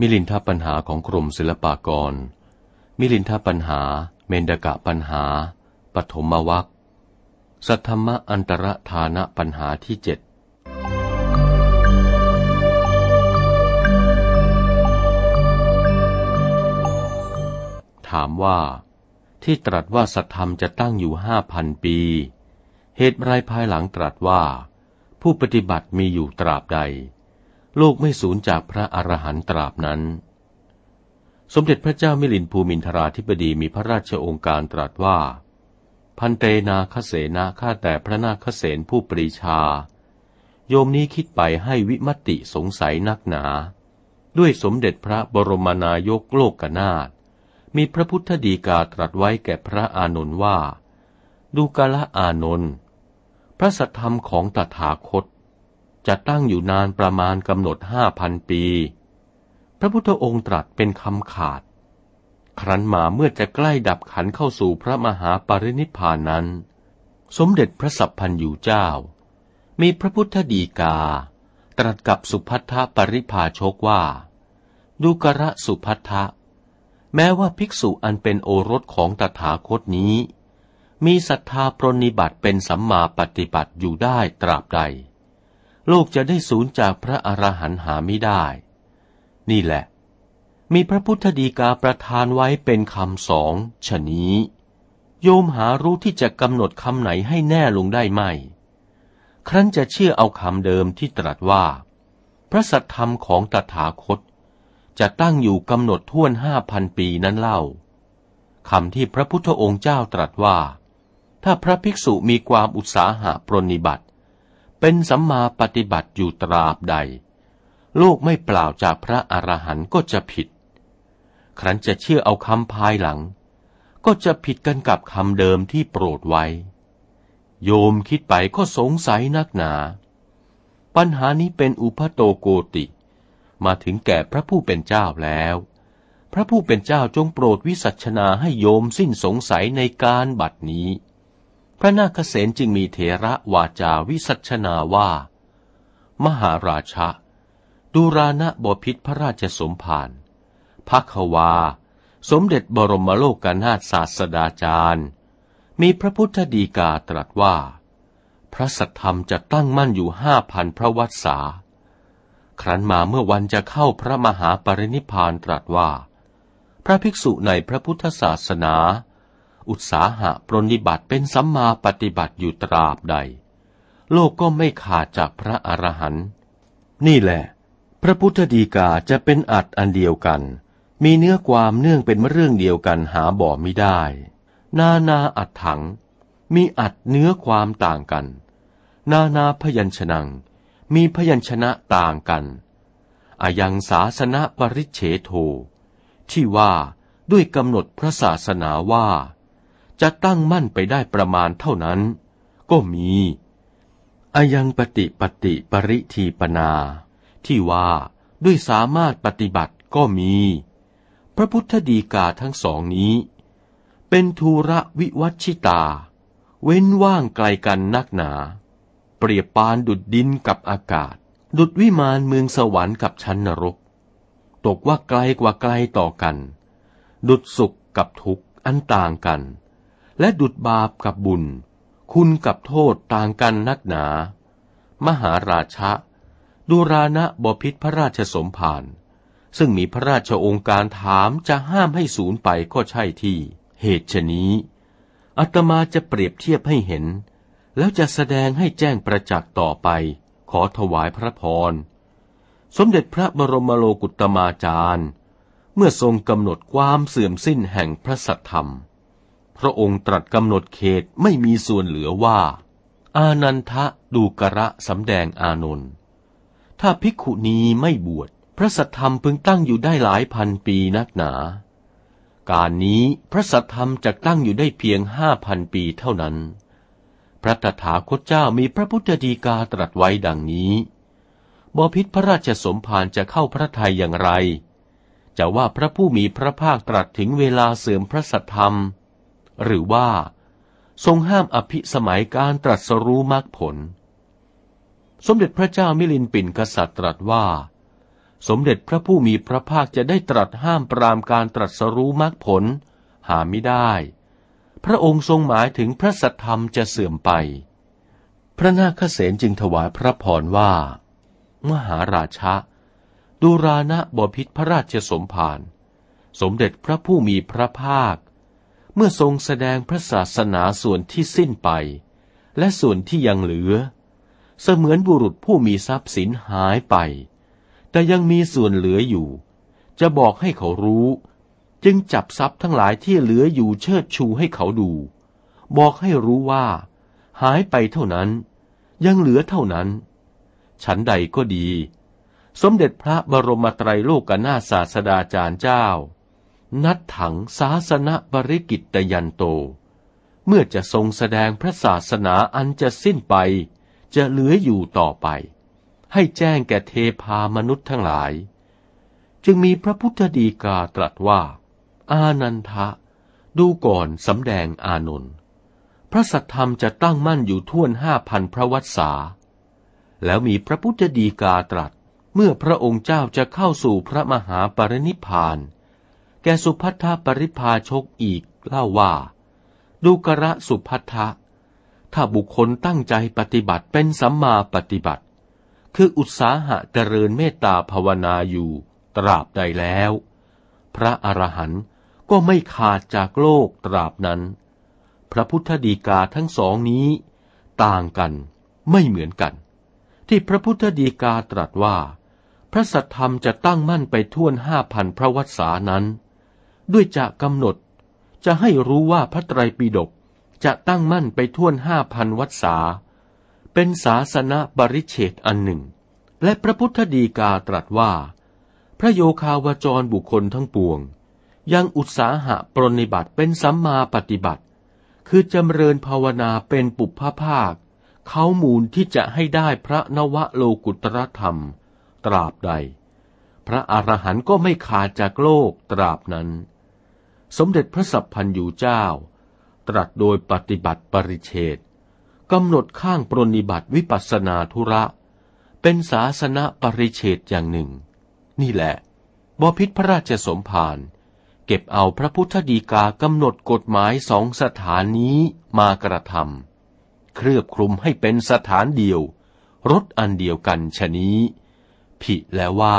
มิลินทปัญหาของกรมศิลปากร มิลินทปัญหา เมนดกะปัญหา ปฐมวัคสัทธรรมอันตรธานะปัญหาที่เจ็ดถามว่า ที่ตรัสว่าสัทธรรมจะตั้งอยู่ห้าพันปี เหตุไรภายหลังตรัสว่า ผู้ปฏิบัติมีอยู่ตราบใด โลกไม่สูญจากพระอรหันตราบนั้น สมเด็จพระเจ้ามิลินภูมินทราธิบดีมีพระราชองค์การตรัสว่า พันเตนาคเสนาข้าแต่พระนาคเสนผู้ปรีชา โยมนี้คิดไปให้วิมติสงสัยนักหนา ด้วยสมเด็จพระบรมนายกโลกกนาถมีพระพุทธดีกาตรัสไว้แก่พระอานนท์ว่า ดูกาละอานนท์พระสัทธรรมของตถาคต จะตั้งอยู่นานประมาณกำหนดห้าพันปี พระพุทธองค์ตรัสเป็นคำขาด ครั้นมาเมื่อจะใกล้ดับขันเข้าสู่พระมหาปรินิพพานนั้น สมเด็จพระสัพพันยูเจ้า มีพระพุทธดีกา ตรัสกับสุพัทธปริภาชกว่า ดูกระสุพัทธะแม้ว่าภิกษุอันเป็นโอรสของตถาคตนี้ มีศรัทธาปรนิบัติเป็นสัมมาปฏิบัติอยู่ได้ตราบใด โลกจะได้สูญจากพระอรหันต์หาไม่ได้ นี่แหละ มีพระพุทธดีกาประทานไว้เป็นคำสองชนี้ โยมหารู้ที่จะกำหนดคำไหนให้แน่ลงได้ไหม ครั้นจะเชื่อเอาคำเดิมที่ตรัสว่า พระสัทธรรมของตถาคต จะตั้งอยู่กำหนดท่วนห้าพันปีนั้นเล่าคำที่พระพุทธองค์เจ้าตรัสว่า ถ้าพระภิกษุมีความอุตสาหะปรนิบัติ เป็นสัมมาปฏิบัติอยู่ตราบใดโลกไม่เปล่าจากพระอรหันต์ก็จะผิด ครั้นจะเชื่อเอาคำภายหลัง ก็จะผิดกันกับคำเดิมที่โปรดไว้ โยมคิดไปก็สงสัยนักหนา ปัญหานี้เป็นอุปโตโกติ มาถึงแก่พระผู้เป็นเจ้าแล้ว พระผู้เป็นเจ้าจงโปรดวิสัชนาให้โยมสิ้นสงสัยในการบัดนี้ พระนาคเษนจึงมีเถระวาจาวิสัชนาว่า มหาราชะดูรานะบพิษพระราชสมภารพักวา สมเด็จบรมโลกนาถศาสดาจารย์ มีพระพุทธดีกาตรัสว่า พระสัทธรรมจะตั้งมั่นอยู่ห้าพันพระวัตสา ครั้นมาเมื่อวันจะเข้าพระมหาปรินิพานตรัสว่า พระภิกษุในพระพุทธศาสนา อุตสาหะปรนิบัติเป็นสัมมาปฏิบัติอยู่ตราบใด โลกก็ไม่ขาดจากพระอรหันต์นี่แหละ พระพุทธดีกาจะเป็นอัดอันเดียวกัน มีเนื้อความเนื่องเป็นเรื่องเดียวกันหาบ่อไม่ได้ นานาอัดถัง มีอัดเนื้อความต่างกัน นานาพยัญชนะมีพยัญชนะต่างกันอายังศาสนาปริเฉโท ที่ว่าด้วยกำหนดพระศาสนาว่า จะตั้งมั่นไปได้ประมาณเท่านั้น ก็มีอายังปฏิปฏิปริทีปนา ที่ว่าด้วยสามารถปฏิบัติก็มี พระพุทธดีกาทั้งสองนี้ เป็นทูระวิวัชิตา เว้นว่างไกลกันนักหนา เปรียบปานดุดดินกับอากาศ ดุดวิมานเมืองสวรรค์กับชั้นนรก ตกว่าไกลกว่าไกลต่อกัน ดุดสุขกับทุกข์อันต่างกัน และดุดบาปกับบุญ คุณกับโทษต่างกันนักหนา มหาราชะดูรานะบพิษพระราชสมภารซึ่งมีพระราชองค์การถามจะห้ามให้สูญไปก็ใช่ที่ เหตุชนี้อาตมาจะเปรียบเทียบให้เห็น แล้วจะแสดงให้แจ้งประจักษ์ต่อไป ขอถวายพระพร สมเด็จพระบรมโลกุตมาจารย์ เมื่อทรงกำหนดความเสื่อมสิ้นแห่งพระสัทธรรม พระองค์ตรัสกำหนดเขตไม่มีส่วนเหลือว่า อานันทะดูกระสำแดงอานนท์ถ้าภิกขุณีไม่บวช พระสัทธรรมพึงตั้งอยู่ได้หลายพันปีนักหนา การนี้พระสัทธรรมจะตั้งอยู่ได้เพียงห้าพันปีเท่านั้น พระตถาคตเจ้ามีพระพุทธดีกาตรัสไว้ดังนี้บพิษพระราชสมภารจะเข้าพระทัยอย่างไร จะว่าพระผู้มีพระภาคตรัสถึงเวลาเสื่อมพระสัทธรรม หรือว่า ทรงห้ามอภิสมัยการตรัสรู้มรรคผล สมเด็จพระเจ้ามิลินปินกษัตริย์ตรัสว่า สมเด็จพระผู้มีพระภาคจะได้ตรัสห้ามปรามการตรัสรู้มรรคผล หาไม่ได้ พระองค์ทรงหมายถึงพระสัทธรรมจะเสื่อมไป พระนาคเษนจึงถวายพระพรว่า มหาราชะดูรานะบพิษพระราชสมภารสมเด็จพระผู้มีพระภาค เมื่อทรงแสดงพระศาสนาส่วนที่สิ้นไป และส่วนที่ยังเหลือ เสมือนบุรุษผู้มีทรัพย์สินหายไป แต่ยังมีส่วนเหลืออยู่ จะบอกให้เขารู้ จึงจับทรัพย์ทั้งหลายที่เหลืออยู่เชิดชูให้เขาดู บอกให้รู้ว่า หายไปเท่านั้น ยังเหลือเท่านั้น ฉันใดก็ดี สมเด็จพระบรมไตรโลกนาศาสดาจารย์เจ้า นัดถังศาสนบริกิตยันโต เมื่อจะทรงแสดงพระศาสนาอันจะสิ้นไป จะเหลืออยู่ต่อไป ให้แจ้งแก่เทพามนุษย์ทั้งหลาย จึงมีพระพุทธดีกาตรัสว่า อานันทะ ดูก่อนสำแดงอานนท์พระสัทธรรมจะตั้งมั่นอยู่ท่วนห้าพันพระวัษาแล้วมีพระพุทธดีกาตรัส เมื่อพระองค์เจ้าจะเข้าสู่พระมหาปรินิพานแกสุพัทธปริพาชกอีกเล่าว่า ดูกระสุพัทธะถ้าบุคคลตั้งใจปฏิบัติเป็นสัมมาปฏิบัติ คืออุตสาหะเจริญเมตตาภาวนาอยู่ตราบใดแล้ว พระอรหันต์ก็ไม่ขาดจากโลกตราบนั้น พระพุทธดีกาทั้งสองนี้ ต่างกันไม่เหมือนกัน ที่พระพุทธดีกาตรัสว่า พระสัทธรรมจะตั้งมั่นไปท่วนห้าพันพระวัษานั้น ด้วยจะกำหนด จะให้รู้ว่าพระไตรปิฎกจะตั้งมั่นไปท่วนห้าพันวัดสาเป็นศาสนาบริเฉดอันหนึ่ง และพระพุทธดีกาตรัสว่า พระโยคาวจรบุคคลทั้งปวง ยังอุตสาหะปรนิบัติเป็นสัมมาปฏิบัติ คือจำเริญภาวนาเป็นปุพพภาค เขามูลที่จะให้ได้พระนวโลกุตรธรรม ตราบใด พระอรหันต์ก็ไม่ขาดจากโลกตราบนั้น สมเด็จพระสัพพันยูเจ้า ตรัสโดยปฏิบัติปริเชตกำหนดข้างปรนิบัติวิปัสนาธุระ เป็นศาสนาปริเชตอย่างหนึ่ง นี่แหละบพิษพระราชสมภารเก็บเอาพระพุทธดีกากำหนดกฎหมายสองสถานนี้มากระทำเครือบคลุมให้เป็นสถานเดียว รถอันเดียวกันชนี้ ผิแล้วว่า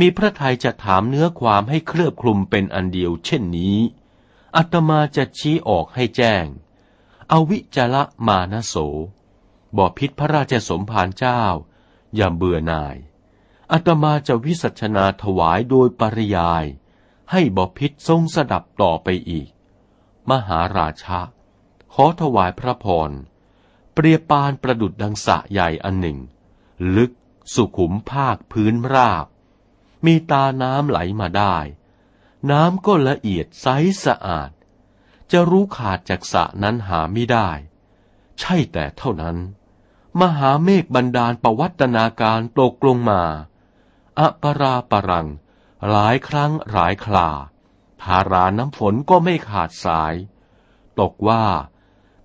มีพระทัยจะถามเนื้อความให้เคลือบคลุมเป็นอันเดียวเช่นนี้อัตมาจะชี้ออกให้แจ้งเอาวิจละมานโสบอพิษพระราชสมภารเจ้า อย่าเบื่อนายอัตมาจะวิสัชนาถวายโดยปริยาย ให้บอพิษทรงสดับต่อไปอีก มหาราชะ ขอถวายพระพร เปรียบปานประดุดดังสะใหญ่อันหนึ่ง ลึกสุขุมภาคพื้นราบ มีตาน้ำไหลมาได้ น้ำก็ละเอียดใสสะอาด จะรู้ขาดจากสะนั้นหาไม่ได้ ใช่แต่เท่านั้น มหาเมฆบันดาลประวัตนาการตกลงมาอปราปรัง หลายครั้งหลายคลาทาราน้ำฝนก็ไม่ขาดสาย ตกว่า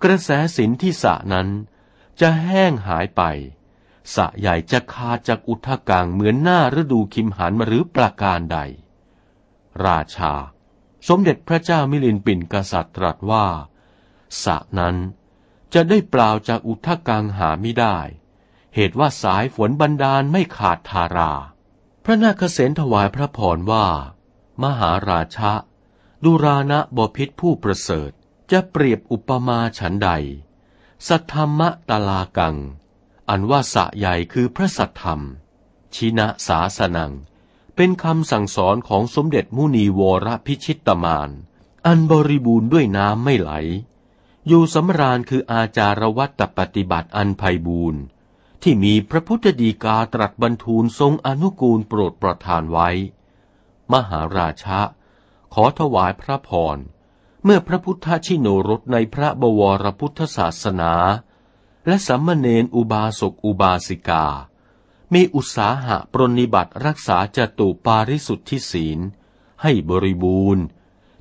กระแสสินที่สะนั้นจะแห้งหายไป สะใหญ่จะคาจากอุทกังเหมือนหน้าฤดูคิมหันมาหรือประการใด ราชา สมเด็จพระเจ้ามิลินปินกษัตริย์ตรัสว่าสะนั้นจะได้เปล่าจากอุทกังหาไม่ได้ เหตุว่าสายฝนบันดาลไม่ขาดทารา พระนาคเษนถวายพระพรว่า มหาราชะดุรานะบพิษผู้ประเสริฐจะเปรียบอุปมาฉันใด สัทธรรมะตาลากัง อันว่าสะใหญ่คือพระสัทธรรม ชินะสาสนัง เป็นคำสั่งสอนของสมเด็จมุนีวรพิชิตมาน อันบริบูรณ์ด้วยน้ำไม่ไหล อยู่สำราญคืออาจารวัตปฏิบัติอันไพบูรณ์ที่มีพระพุทธดีกาตรัสบรรทูลทรงอนุกูลโปรดประทานไว้ มหาราชะ ขอถวายพระพร เมื่อพระพุทธชิโนรสในพระบวรพุทธศาสนา และสัมมเนนอุบาสกอุบาสิกา มีอุตสาหะปรนิบัติรักษาจตุปาริสุทธิศีล ให้บริบูรณ์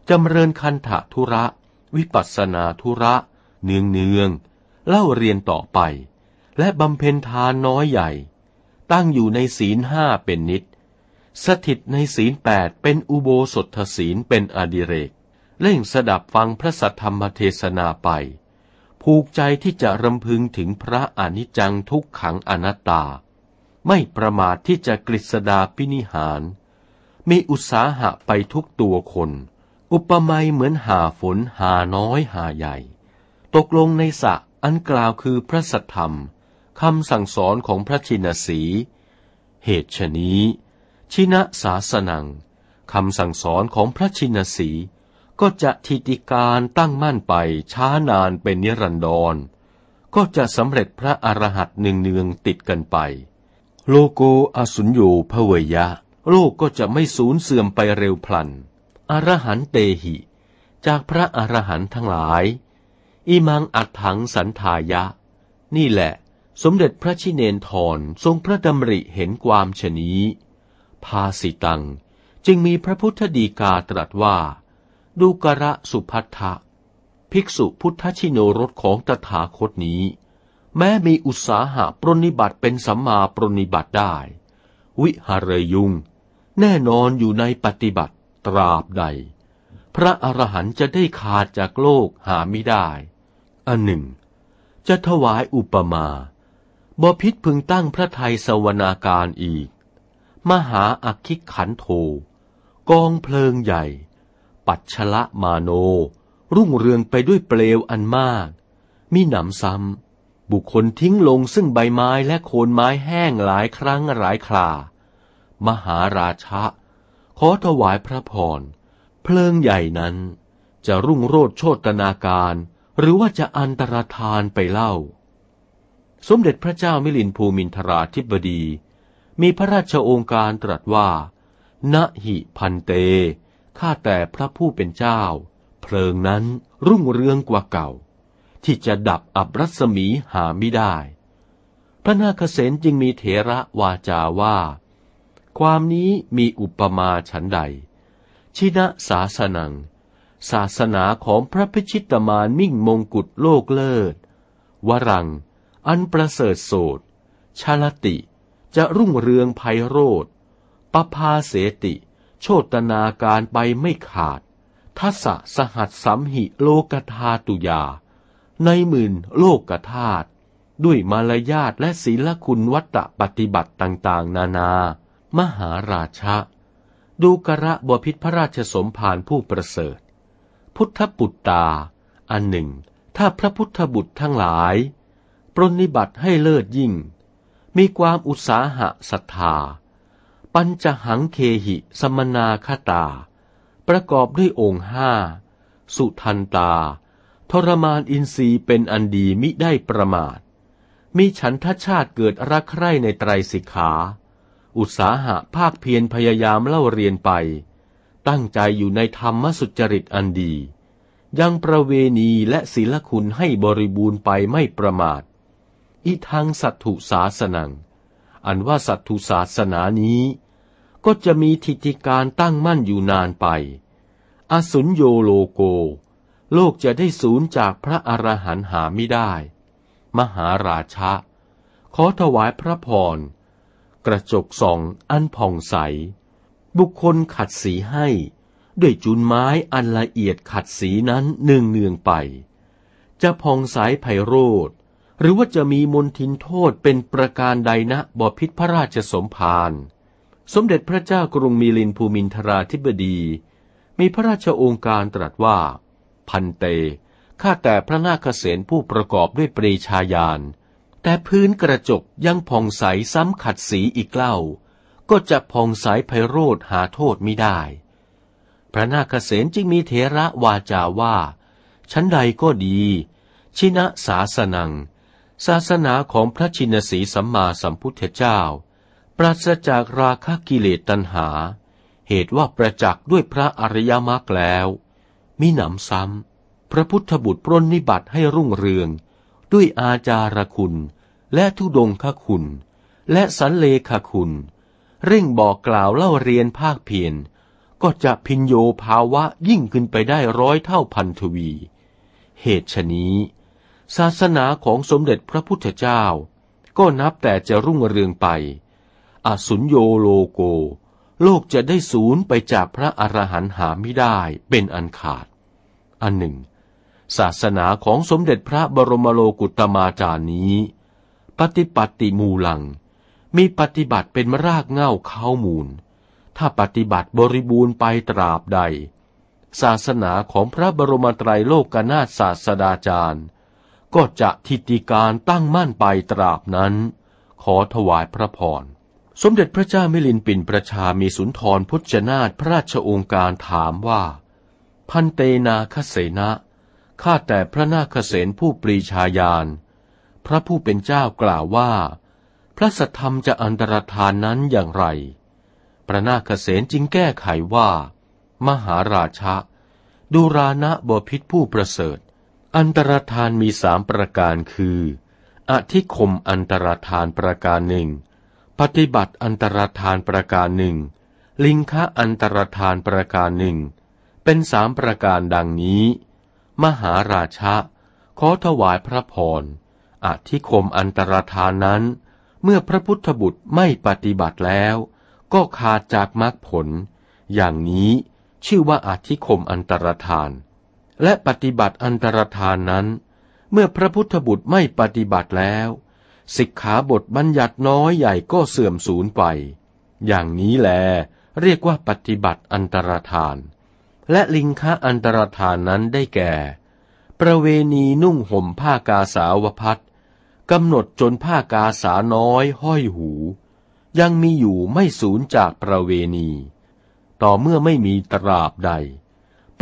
จำเริญคันถะธุระ วิปัสสนาธุระ เนืองเนืองเล่าเรียนต่อไป และบำเพ็ญทานน้อยใหญ่ ตั้งอยู่ในศีลห้าเป็นนิด สถิตในศีลแปดเป็นอุโบสถศีลเป็นอดิเรกเล่งสดับฟังพระสัทธรรมเทศนาไป ผูกใจที่จะรำพึงถึงพระอนิจจังทุกขังอนัตตา ไม่ประมาทที่จะกฤษดาพินิหาร มีอุตสาหะไปทุกตัวคน อุปมาเหมือนหาฝนหาน้อยหาใหญ่ ตกลงในสะอันกล่าวคือพระสัทธรรมคำสั่งสอนของพระชินสี เหตุฉนี้ ชินะสาสนังคำสั่งสอนของพระชินสี ก็จะทิติการตั้งมั่นไปช้านานเป็นนิรันดร ก็จะสำเร็จพระอรหัตหนึ่งเนืองติดกันไป โลโกอสุญโยพเวยะ โลกก็จะไม่สูญเสื่อมไปเร็วพลัน อรหันเตหิ จากพระอรหันต์ทั้งหลาย อิมังอัดถังสันทายะ นี่แหละ สมเด็จพระชิเนนทรทรงพระดำริเห็นความชนี้ ภาสิตัง จึงมีพระพุทธดีกาตรัสว่า ดูกระสุพัทธะ ภิกษุพุทธชิโนรสของตถาคตนี้ แม้มีอุตสาหะปรนิบัติเป็นสัมมาปรนิบัติได้ วิหารยุง แน่นอนอยู่ในปฏิบัติตราบใด พระอรหันต์จะได้ขาดจากโลกหาไม่ได้ อันหนึ่ง จะถวายอุปมาบพิษพึงตั้งพระไทยสวนาการอีก มหาอักขิขันโท กองเพลิงใหญ่ ปัจฉละมาโน รุ่งเรืองไปด้วยเปลวอันมาก มีหนำซ้ำบุคคลทิ้งลงซึ่งใบไม้และโคนไม้แห้งหลายครั้งหลายครามหาราชะ ขอถวายพระพร เพลิงใหญ่นั้น จะรุ่งโรดโชตนาการ หรือว่าจะอันตรธานไปเล่า สมเด็จพระเจ้ามิลินภูมินทราธิบดี มีพระราชโองการตรัสว่าณหิพันเต ข้าแต่พระผู้เป็นเจ้า เพลิงนั้นรุ่งเรืองกว่าเก่า ที่จะดับอับรัศมีหาไม่ได้ พระนาคเษนจึงมีเถระวาจาว่า ความนี้มีอุปมาฉันใด ชินะศาสนัง ศาสนาของพระพิชิตมานมิ่งมงกุฎโลกเลิศ วรัง อันประเสริฐโสดชาลติจะรุ่งเรืองไพโรธปภาเสติ โชตนาการไปไม่ขาด ทัศสหัสสัมหิโลกธาตุยา ในหมื่นโลกธาตุด้วยมารยาทและศีลคุณวัตปฏิบัติต่างๆ นานา มหาราชะ ดูกระบพิษพระราชสมภารผู้ประเสริฐ พุทธปุตตา อันหนึ่ง ถ้าพระพุทธบุตรทั้งหลาย ปรนิบัติให้เลิศยิ่ง มีความอุตสาหะศรัทธา ปัญจหังเคหิสมนาคตา ประกอบด้วยองค์ห้า สุทันตา ทรมานอินทรีย์เป็นอันดีมิได้ประมาท มีฉันทชาติเกิดรักใคร่ในไตรสิกขา อุตสาหะภาคเพียรพยายามเล่าเรียนไป ตั้งใจอยู่ในธรรมสุจริตอันดี ยังประเวณีและศีลคุณให้บริบูรณ์ไปไม่ประมาท อิทังสัตถุศาสนัง อันว่าสัตถุศาสนานี้ ก็จะมีทิฏฐิการตั้งมั่นอยู่นานไป อสุญโยโลโก โลกจะได้สูญจากพระอรหันต์หาไม่ได้ มหาราชะ ขอถวายพระพร กระจกส่องอันผ่องใส บุคคลขัดสีให้ด้วยจุนไม้อันละเอียดขัดสีนั้นเนืองเนืองไป จะผ่องใสไพโรธ หรือว่าจะมีมนทินโทษเป็นประการใดนะบอพิษพระราชสมภารสมเด็จพระเจ้ากรุงมีลินภูมินทราธิบดี มีพระราชโองการตรัสว่า พันเต ข้าแต่พระนาคเษนผู้ประกอบด้วยปรีชาญาณ แต่พื้นกระจกยังผ่องใสซ้ำขัดสีอีกเล่า ก็จะผ่องใสไพโรธหาโทษไม่ได้ พระนาคเษนจึงมีเถระวาจาว่า ชั้นใดก็ดี ชินะสาสนัง ศาสนาของพระชินสีสัมมาสัมพุทธเจ้า ปราศจากราคะกิเลสตัณหา เหตุว่าประจักษ์ด้วยพระอริยมรรคแล้ว มิหนำซ้ำ พระพุทธบุตรปรนนิบัติให้รุ่งเรือง ด้วยอาจารคุณ และทุดงคคุณ และสันเลขคุณ เร่งบอกกล่าวเล่าเรียนภาคเพียรก็จะพินโยภาวะยิ่งขึ้นไปได้ร้อยเท่าพันทวี เหตุฉนี้ ศาสนาของสมเด็จพระพุทธเจ้า ก็นับแต่จะรุ่งเรืองไป อสุญโยโลโก โลกจะได้สูญไปจากพระอรหันต์หาไม่ได้เป็นอันขาด อันหนึ่ง ศาสนาของสมเด็จพระบรมโลกุตมาจารย์นี้ ปฏิปัติมูลัง มีปฏิบัติเป็นรากเง่าเข้ามูล ถ้าปฏิบัติบริบูรณ์ไปตราบใด ศาสนาของพระบรมไตรโลกนาถศาสดาจารย์ ก็จะทิติการตั้งมั่นไปตราบนั้น ขอถวายพระพร สมเด็จพระเจ้ามิลินปินประชามีสุนทรพุทธนาถพระราชองค์การถามว่า พันเตนาคเสนะข้าแต่พระนาคเสนผู้ปรีชาญาณพระผู้เป็นเจ้ากล่าวว่า พระสัทธรรมจะอันตรธานนั้นอย่างไร พระนาคเสนจึงแก้ไขว่า มหาราชะดูรานะบพิษผู้ประเสริฐ อันตรธานมีสามประการคือ อธิคมอันตรธานประการหนึ่ง ปฏิบัติอันตรธานประการหนึ่ง ลิงคะอันตรธานประการหนึ่ง เป็นสามประการดังนี้ มหาราชะ ขอถวายพระพร อธิคมอันตรธานนั้น เมื่อพระพุทธบุตรไม่ปฏิบัติแล้ว ก็ขาดจากมรรคผล อย่างนี้ชื่อว่าอธิคมอันตรธาน และปฏิบัติอันตรธานนั้น เมื่อพระพุทธบุตรไม่ปฏิบัติแล้ว สิกขาบทบัญญัติน้อยใหญ่ก็เสื่อมสูญไป อย่างนี้แล เรียกว่าปฏิบัติอันตรธาน และลิงคะอันตรธานนั้นได้แก่ ประเวณีนุ่งห่มผ้ากาสาวพัดกำหนดจนผ้ากาสาน้อยห้อยหู ยังมีอยู่ไม่สูญจากประเวณี ต่อเมื่อไม่มีตราบใด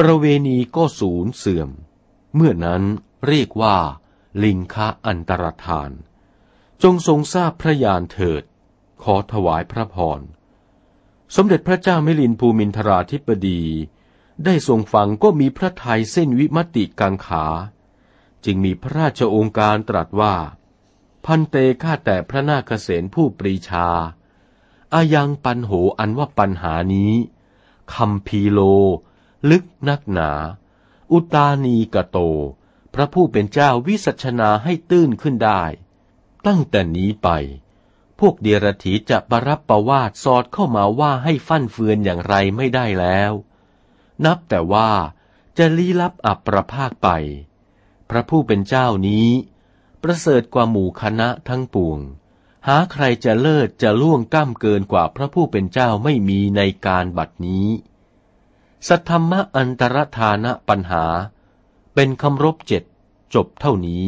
ประเวณีก็สูญเสื่อม เมื่อนั้นเรียกว่า ลิงคะอันตรธาน จงทรงทราบพระญาณเถิด ขอถวายพระพร สมเด็จพระเจ้ามิลินภูมินทราธิปดี ได้ทรงฟังก็มีพระทัยเส้นวิมติกังขา จึงมีพระราชองค์การตรัสว่า พันเตข้าแต่พระนาคเษนผู้ปรีชา อายังปันโหอันว่าปัญหานี้คำพีโล ลึกนักหนา อุตานีกะโต พระผู้เป็นเจ้าวิสัชนาให้ตื้นขึ้นได้ ตั้งแต่นี้ไป พวกเดียรถีจะประรับประวาดสอดเข้ามาว่าให้ฟั่นเฟือนอย่างไรไม่ได้แล้ว นับแต่ว่าจะลี้ลับอับประภาคไป พระผู้เป็นเจ้านี้ ประเสริฐกว่าหมู่คณะทั้งปวง หาใครจะเลิศจะล่วงก้ามเกินกว่าพระผู้เป็นเจ้าไม่มีในการบัดนี้ สัทธรรมะอันตรธานะปัญหา เป็นคำรบเจ็ดจบเท่านี้